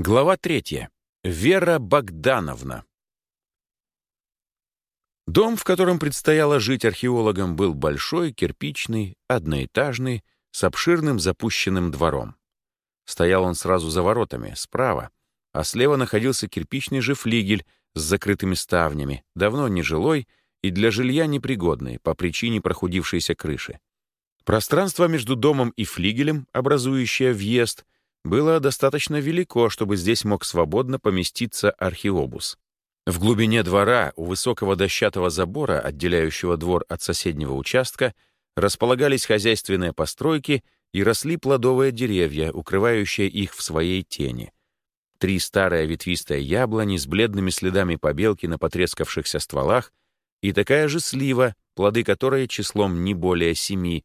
Глава третья. Вера Богдановна. Дом, в котором предстояло жить археологам, был большой, кирпичный, одноэтажный, с обширным запущенным двором. Стоял он сразу за воротами, справа, а слева находился кирпичный же флигель с закрытыми ставнями, давно нежилой и для жилья непригодный по причине прохудившейся крыши. Пространство между домом и флигелем, образующее въезд, было достаточно велико, чтобы здесь мог свободно поместиться археобус. В глубине двора, у высокого дощатого забора, отделяющего двор от соседнего участка, располагались хозяйственные постройки и росли плодовые деревья, укрывающие их в своей тени. Три старые ветвистые яблони с бледными следами побелки на потрескавшихся стволах и такая же слива, плоды которой числом не более семи,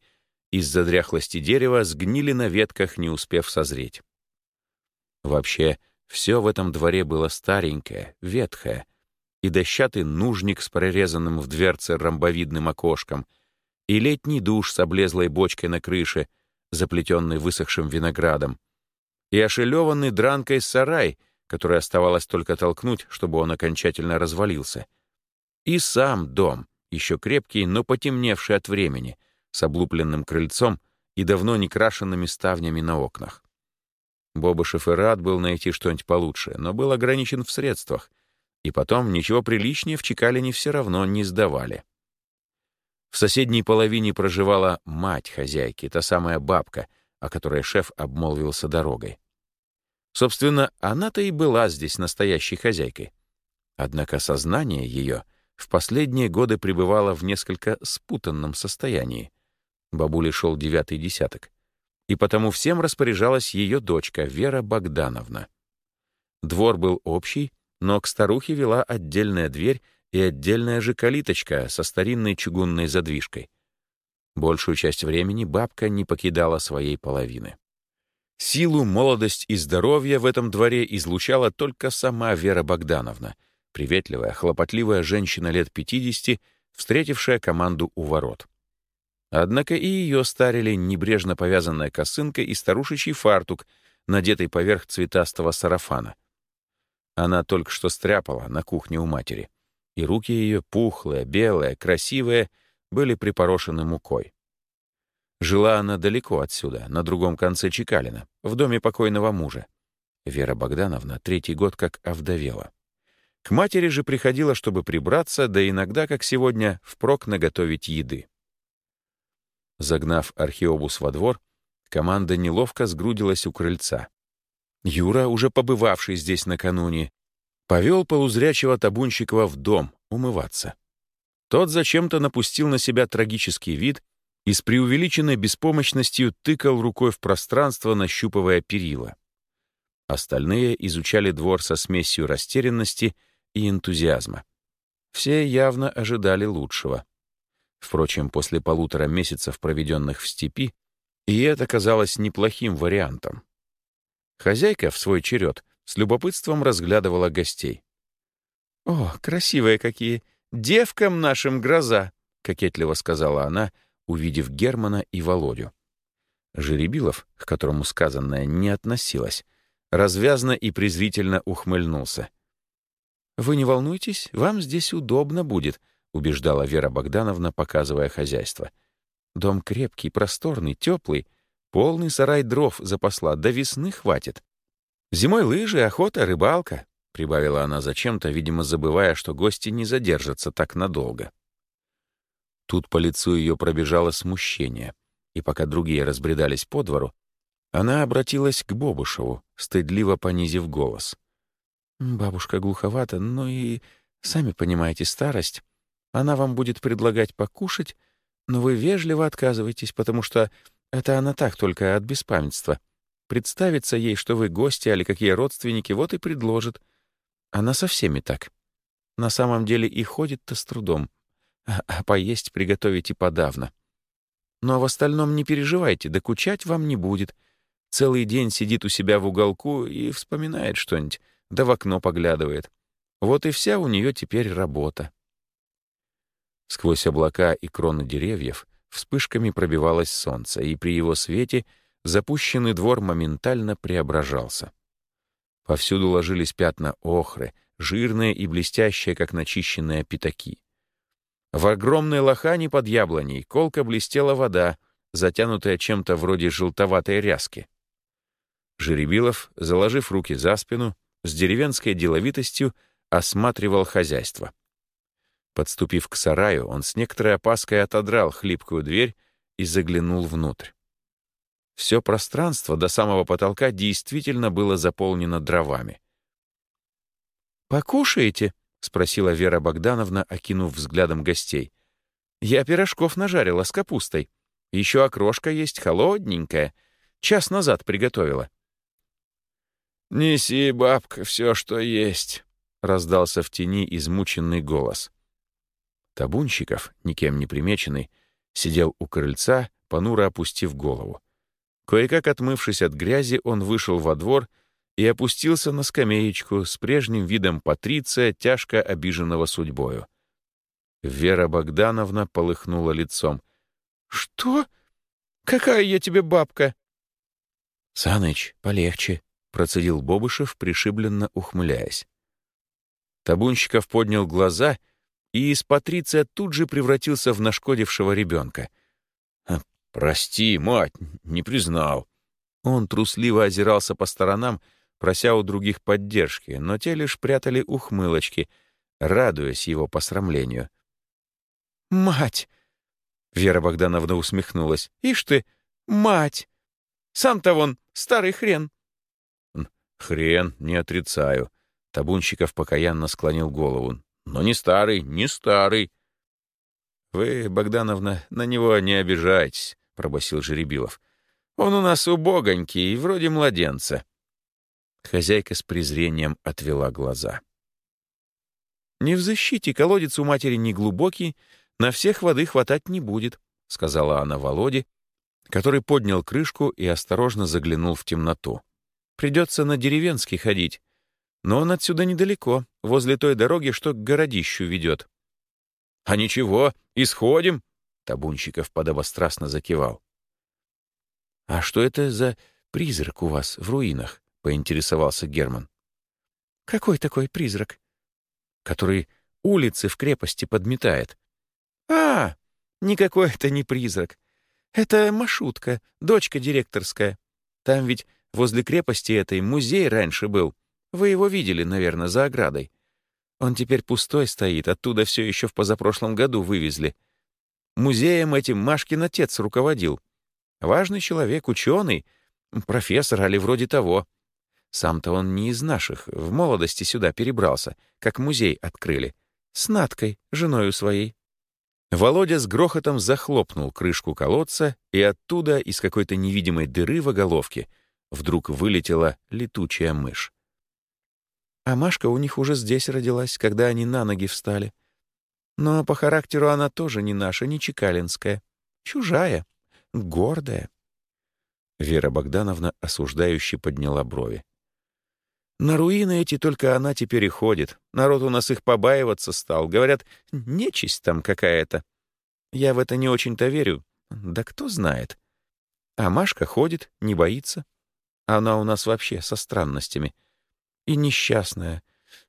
из-за дряхлости дерева сгнили на ветках, не успев созреть. Вообще, все в этом дворе было старенькое, ветхое, и дощатый нужник с прорезанным в дверце ромбовидным окошком, и летний душ с облезлой бочкой на крыше, заплетенный высохшим виноградом, и ошелеванный дранкой сарай, который оставалось только толкнуть, чтобы он окончательно развалился, и сам дом, еще крепкий, но потемневший от времени, с облупленным крыльцом и давно не крашенными ставнями на окнах. Бобышев и рад был найти что-нибудь получше, но был ограничен в средствах. И потом ничего приличнее в Чекалине все равно не сдавали. В соседней половине проживала мать хозяйки, та самая бабка, о которой шеф обмолвился дорогой. Собственно, она-то и была здесь настоящей хозяйкой. Однако сознание ее в последние годы пребывало в несколько спутанном состоянии. Бабуле шел девятый десяток и потому всем распоряжалась ее дочка Вера Богдановна. Двор был общий, но к старухе вела отдельная дверь и отдельная же калиточка со старинной чугунной задвижкой. Большую часть времени бабка не покидала своей половины. Силу, молодость и здоровье в этом дворе излучала только сама Вера Богдановна, приветливая, хлопотливая женщина лет 50, встретившая команду у ворот. Однако и ее старили небрежно повязанная косынка и старушечий фартук, надетый поверх цветастого сарафана. Она только что стряпала на кухне у матери, и руки ее, пухлые, белые, красивые, были припорошены мукой. Жила она далеко отсюда, на другом конце Чекалина, в доме покойного мужа. Вера Богдановна третий год как овдовела. К матери же приходила, чтобы прибраться, да иногда, как сегодня, впрок наготовить еды. Загнав археобус во двор, команда неловко сгрудилась у крыльца. Юра, уже побывавший здесь накануне, повел полузрячего табунщикова в дом умываться. Тот зачем-то напустил на себя трагический вид и с преувеличенной беспомощностью тыкал рукой в пространство, нащупывая перила. Остальные изучали двор со смесью растерянности и энтузиазма. Все явно ожидали лучшего. Впрочем, после полутора месяцев, проведенных в степи, и это казалось неплохим вариантом. Хозяйка в свой черед с любопытством разглядывала гостей. «О, красивые какие! Девкам нашим гроза!» — кокетливо сказала она, увидев Германа и Володю. Жеребилов, к которому сказанное не относилось, развязно и презрительно ухмыльнулся. «Вы не волнуйтесь, вам здесь удобно будет», — убеждала Вера Богдановна, показывая хозяйство. «Дом крепкий, просторный, теплый, полный сарай дров запасла, до весны хватит. Зимой лыжи, охота, рыбалка», — прибавила она зачем-то, видимо, забывая, что гости не задержатся так надолго. Тут по лицу ее пробежало смущение, и пока другие разбредались по двору, она обратилась к Бобушеву, стыдливо понизив голос. «Бабушка глуховата, ну и, сами понимаете, старость. Она вам будет предлагать покушать, но вы вежливо отказываетесь, потому что это она так только от беспамятства. Представится ей, что вы гости или какие родственники, вот и предложит. Она со всеми так. На самом деле и ходит-то с трудом, а, а поесть и подавно. Но в остальном не переживайте, докучать вам не будет. Целый день сидит у себя в уголку и вспоминает что-нибудь, да в окно поглядывает. Вот и вся у нее теперь работа. Сквозь облака и кроны деревьев вспышками пробивалось солнце, и при его свете запущенный двор моментально преображался. Повсюду ложились пятна охры, жирные и блестящие, как начищенные пятаки. В огромной лохане под яблоней колко блестела вода, затянутая чем-то вроде желтоватой ряски. Жеребилов, заложив руки за спину, с деревенской деловитостью осматривал хозяйство. Подступив к сараю, он с некоторой опаской отодрал хлипкую дверь и заглянул внутрь. Все пространство до самого потолка действительно было заполнено дровами. «Покушаете?» — спросила Вера Богдановна, окинув взглядом гостей. «Я пирожков нажарила с капустой. Еще окрошка есть, холодненькая. Час назад приготовила». «Неси, бабка, все, что есть», — раздался в тени измученный голос. Табунщиков, никем не примеченный, сидел у крыльца, понуро опустив голову. Кое-как отмывшись от грязи, он вышел во двор и опустился на скамеечку с прежним видом патриция, тяжко обиженного судьбою. Вера Богдановна полыхнула лицом. «Что? Какая я тебе бабка?» «Саныч, полегче», — процедил Бобышев, пришибленно ухмыляясь. Табунщиков поднял глаза — и из Патриция тут же превратился в нашкодившего ребенка. «Прости, мать, не признал». Он трусливо озирался по сторонам, прося у других поддержки, но те лишь прятали ухмылочки, радуясь его посрамлению. «Мать!» — Вера Богдановна усмехнулась. «Ишь ты, мать! Сам-то вон старый хрен!» «Хрен, не отрицаю», — Табунщиков покаянно склонил голову. Но не старый, не старый. Вы, Богдановна, на него не обижайтесь, пробасил Жеребилов. Он у нас убогонький, вроде младенца. Хозяйка с презрением отвела глаза. «Не в защите, колодец у матери не глубокий, на всех воды хватать не будет», — сказала она Володе, который поднял крышку и осторожно заглянул в темноту. «Придется на деревенский ходить. Но он отсюда недалеко, возле той дороги, что к городищу ведет. «А ничего, исходим!» — Табунщиков подобострастно закивал. «А что это за призрак у вас в руинах?» — поинтересовался Герман. «Какой такой призрак?» «Который улицы в крепости подметает». «А, никакой это не призрак. Это Машутка, дочка директорская. Там ведь возле крепости этой музей раньше был. Вы его видели, наверное, за оградой. Он теперь пустой стоит, оттуда все еще в позапрошлом году вывезли. Музеем этим Машкин отец руководил. Важный человек, ученый, профессор, али вроде того. Сам-то он не из наших, в молодости сюда перебрался, как музей открыли. С Надкой, женою своей. Володя с грохотом захлопнул крышку колодца, и оттуда, из какой-то невидимой дыры в оголовке, вдруг вылетела летучая мышь. А Машка у них уже здесь родилась, когда они на ноги встали. Но по характеру она тоже не наша, не чекалинская. Чужая, гордая. Вера Богдановна осуждающе подняла брови. На руины эти только она теперь и ходит. Народ у нас их побаиваться стал. Говорят, нечисть там какая-то. Я в это не очень-то верю. Да кто знает. А Машка ходит, не боится. Она у нас вообще со странностями — и несчастная,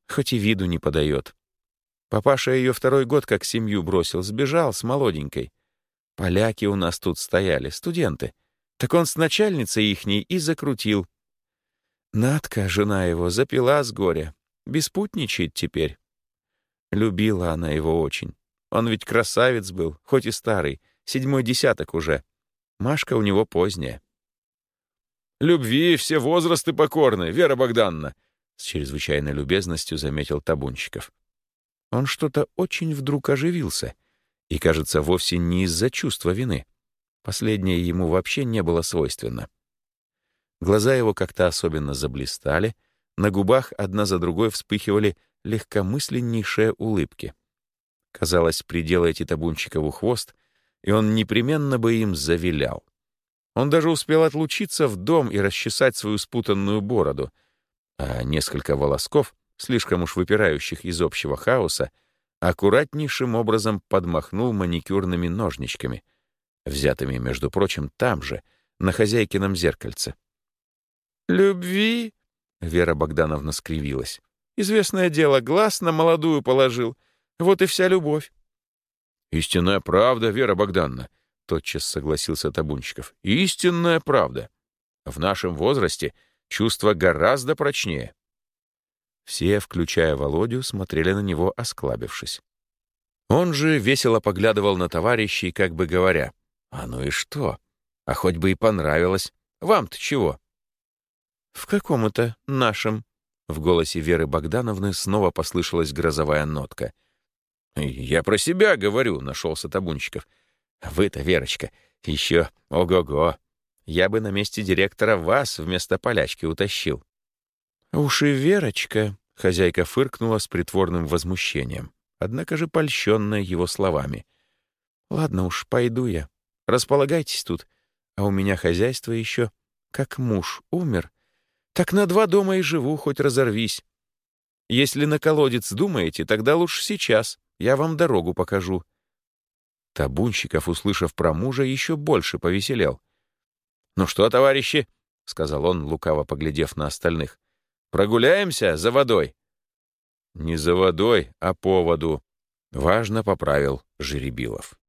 хоть и виду не подает. Папаша ее второй год как семью бросил, сбежал с молоденькой. Поляки у нас тут стояли, студенты. Так он с начальницей ихней и закрутил. Надка, жена его, запила с горя. Беспутничает теперь. Любила она его очень. Он ведь красавец был, хоть и старый, седьмой десяток уже. Машка у него поздняя. «Любви все возрасты покорны, Вера Богданна», с чрезвычайной любезностью заметил Табунщиков. Он что-то очень вдруг оживился, и, кажется, вовсе не из-за чувства вины. Последнее ему вообще не было свойственно. Глаза его как-то особенно заблистали, на губах одна за другой вспыхивали легкомысленнейшие улыбки. Казалось, приделайте Табунчикову хвост, и он непременно бы им завилял. Он даже успел отлучиться в дом и расчесать свою спутанную бороду, а несколько волосков, слишком уж выпирающих из общего хаоса, аккуратнейшим образом подмахнул маникюрными ножничками, взятыми, между прочим, там же, на хозяйкином зеркальце. «Любви? Вера Богдановна скривилась. «Известное дело, глаз на молодую положил. Вот и вся любовь». «Истинная правда, Вера Богдановна», — тотчас согласился Табунчиков. «Истинная правда. В нашем возрасте чувство гораздо прочнее». Все, включая Володю, смотрели на него, осклабившись. Он же весело поглядывал на товарищей, как бы говоря, «А ну и что? А хоть бы и понравилось. Вам-то чего?» «В каком это нашем?» В голосе Веры Богдановны снова послышалась грозовая нотка. «Я про себя говорю», — нашелся Табунчиков. «Вы-то, Верочка, еще ого-го. Я бы на месте директора вас вместо полячки утащил». «Уж и Верочка», — хозяйка фыркнула с притворным возмущением, однако же польщенная его словами. «Ладно уж, пойду я. Располагайтесь тут, а у меня хозяйство еще. Как муж умер, так на два дома и живу, хоть разорвись. Если на колодец думаете, тогда лучше сейчас. Я вам дорогу покажу». Табунщиков, услышав про мужа, еще больше повеселел. «Ну что, товарищи?» — сказал он, лукаво поглядев на остальных. «Прогуляемся за водой?» «Не за водой, а по воду», — важно поправил Жеребилов.